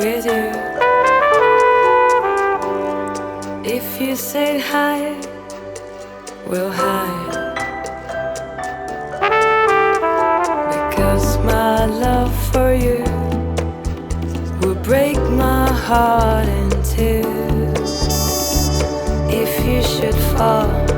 with you. If you say hi, we'll hide. Because my love for you will break my heart in two. If you should fall.